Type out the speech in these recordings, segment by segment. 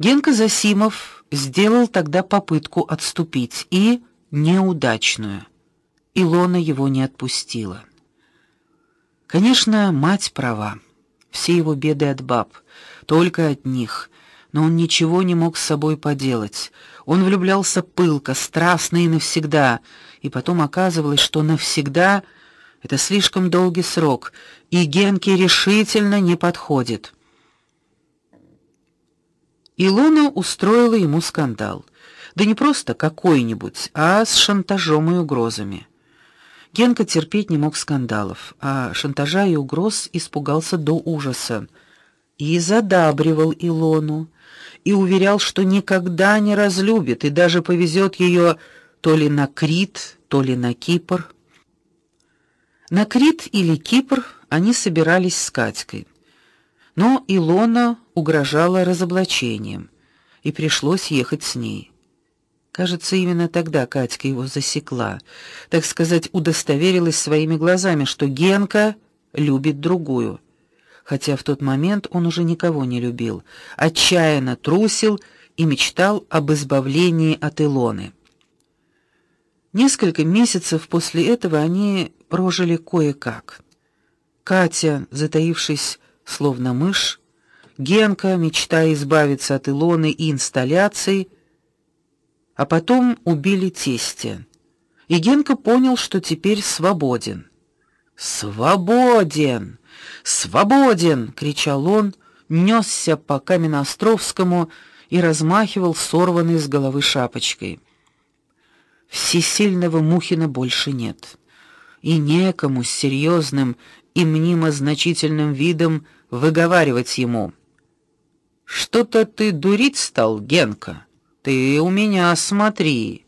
Генка Засимов сделал тогда попытку отступить и неудачную. Илона его не отпустила. Конечно, мать права. Все его беды от баб, только от них. Но он ничего не мог с собой поделать. Он влюблялся пылко, страстно и навсегда, и потом оказывалось, что навсегда это слишком долгий срок, и Генке решительно не подходит. Илона устроила ему скандал. Да не просто какой-нибудь, а с шантажом и угрозами. Генка терпеть не мог скандалов, а шантажа и угроз испугался до ужаса и задабривал Илону и уверял, что никогда не разлюбит и даже повезет ее то ли на Крит, то ли на Кипр. На Крит или Кипр они собирались с Катькой. Но Илона угрожала разоблачением, и пришлось ехать с ней. Кажется, именно тогда Катька его засекла, так сказать, удостоверилась своими глазами, что Генка любит другую. Хотя в тот момент он уже никого не любил, отчаянно трусил и мечтал об избавлении от Илоны. Несколько месяцев после этого они прожили кое-как. Катя, затаившись словно мышь, Генка, мечтая избавиться от Илоны и инсталляции, а потом убили тестя. И Генка понял, что теперь свободен. Свободен! Свободен, кричал он, нёсся по Каменноостровскому и размахивал сорванной с головы шапочкой. Всесильного Мухина больше нет. И некому с серьезным и мнимо значительным видом выговаривать ему: "Что-то ты дурить стал, Генка?" Ты у меня смотри.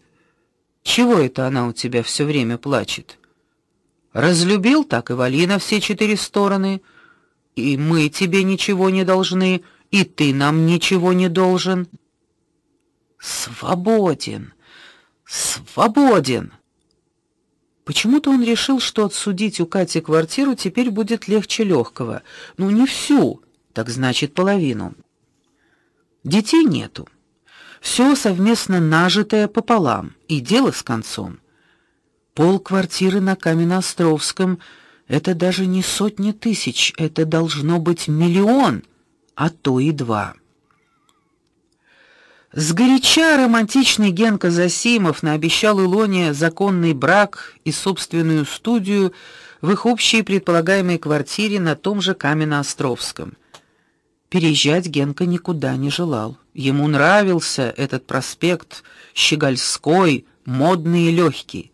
Чего это она у тебя все время плачет? Разлюбил так и вали на все четыре стороны. И мы тебе ничего не должны, и ты нам ничего не должен. Свободен. Свободен. Почему-то он решил, что отсудить у Кати квартиру теперь будет легче легкого. Ну не всю, так значит, половину. Детей нету все совместно нажитое пополам, и дело с концом. Пол квартиры на Каменноостровском это даже не сотни тысяч, это должно быть миллион, а то и два. Сгоряча романтичный Генка Засимов наобещал Илоне законный брак и собственную студию в их общей предполагаемой квартире на том же Каменноостровском. Переезжать Генка никуда не желал. Ему нравился этот проспект Щегольской, модный и легкий.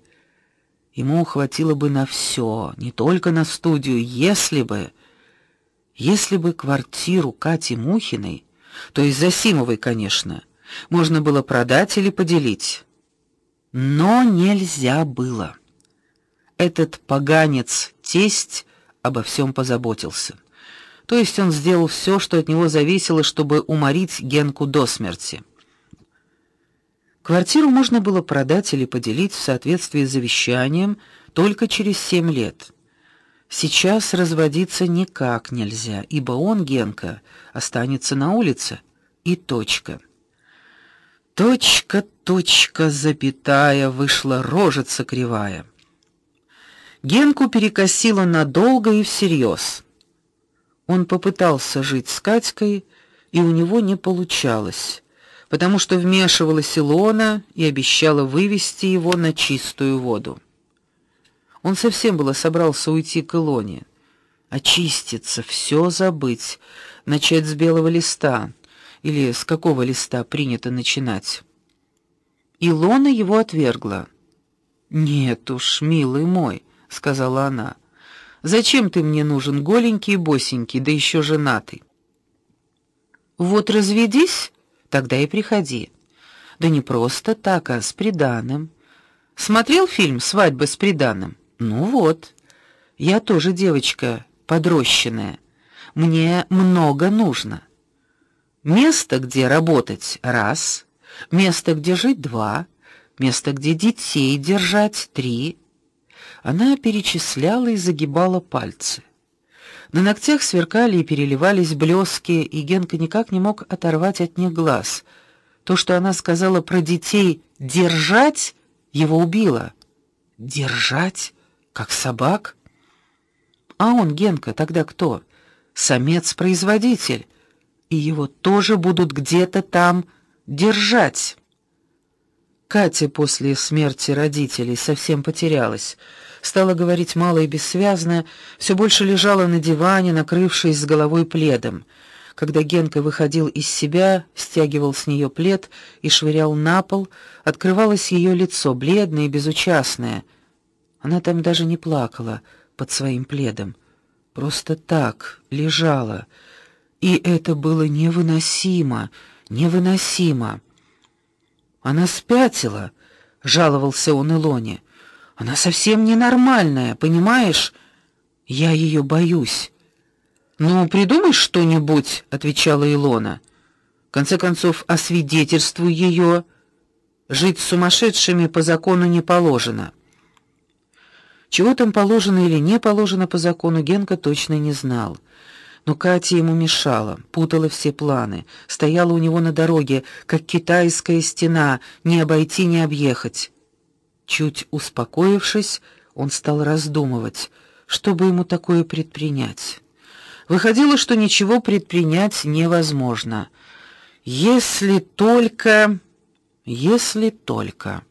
Ему хватило бы на все, не только на студию, если бы если бы квартиру Кати Мухиной, то есть Засимовой, конечно, можно было продать или поделить. Но нельзя было. Этот поганец тесть обо всем позаботился. То есть он сделал все, что от него зависело, чтобы уморить Генку до смерти. Квартиру можно было продать или поделить в соответствии с завещанием только через семь лет. Сейчас разводиться никак нельзя, ибо он, Генка, останется на улице и точка. Точка, точка, запятая, вышла рожица кривая. Генку перекосило надолго и всерьез. Он попытался жить с Катькой, и у него не получалось, потому что вмешивалась Илона и обещала вывести его на чистую воду. Он совсем было собрался уйти к Илоне, очиститься, все забыть, начать с белого листа или с какого листа принято начинать. Илона его отвергла. "Нет уж, милый мой", сказала она. Зачем ты мне нужен голенький и босенький, да еще женатый? Вот разведись, тогда и приходи. Да не просто так, а с приданым. Смотрел фильм Свадьба с приданым? Ну вот. Я тоже девочка подрощенная. Мне много нужно. Место, где работать раз, место, где жить два, место, где детей держать три. Она перечисляла и загибала пальцы. На ногтях сверкали и переливались блески, и Генка никак не мог оторвать от них глаз. То, что она сказала про детей держать, его убило. Держать как собак? А он, Генка, тогда кто? Самец-производитель. И его тоже будут где-то там держать. Катя после смерти родителей совсем потерялась. Стала говорить мало и бессвязно, все больше лежала на диване, накрывшись с головой пледом. Когда Генка выходил из себя, стягивал с нее плед и швырял на пол, открывалось ее лицо, бледное и безучастное. Она там даже не плакала под своим пледом, просто так лежала. И это было невыносимо, невыносимо. Она спятила, жаловался он Илоне. Она совсем ненормальная, понимаешь? Я ее боюсь. Ну, придумай что-нибудь, отвечала Илона. В конце концов, освидетельствуй ее. Жить с сумасшедшими по закону не положено. Чего там положено или не положено по закону, Генка точно не знал. Но Катя ему мешала, путала все планы, стояла у него на дороге, как китайская стена, не обойти, не объехать. Чуть успокоившись, он стал раздумывать, что бы ему такое предпринять. Выходило, что ничего предпринять невозможно. Если только, если только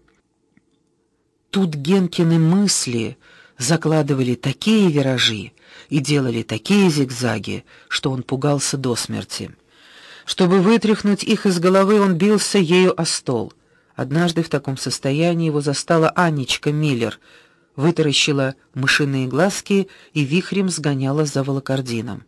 Тут Генкины мысли закладывали такие виражи и делали такие зигзаги, что он пугался до смерти. Чтобы вытряхнуть их из головы, он бился ею о стол. Однажды в таком состоянии его застала Анечка Миллер, вытаращила мышиные глазки и вихрем сгоняла за волокордином.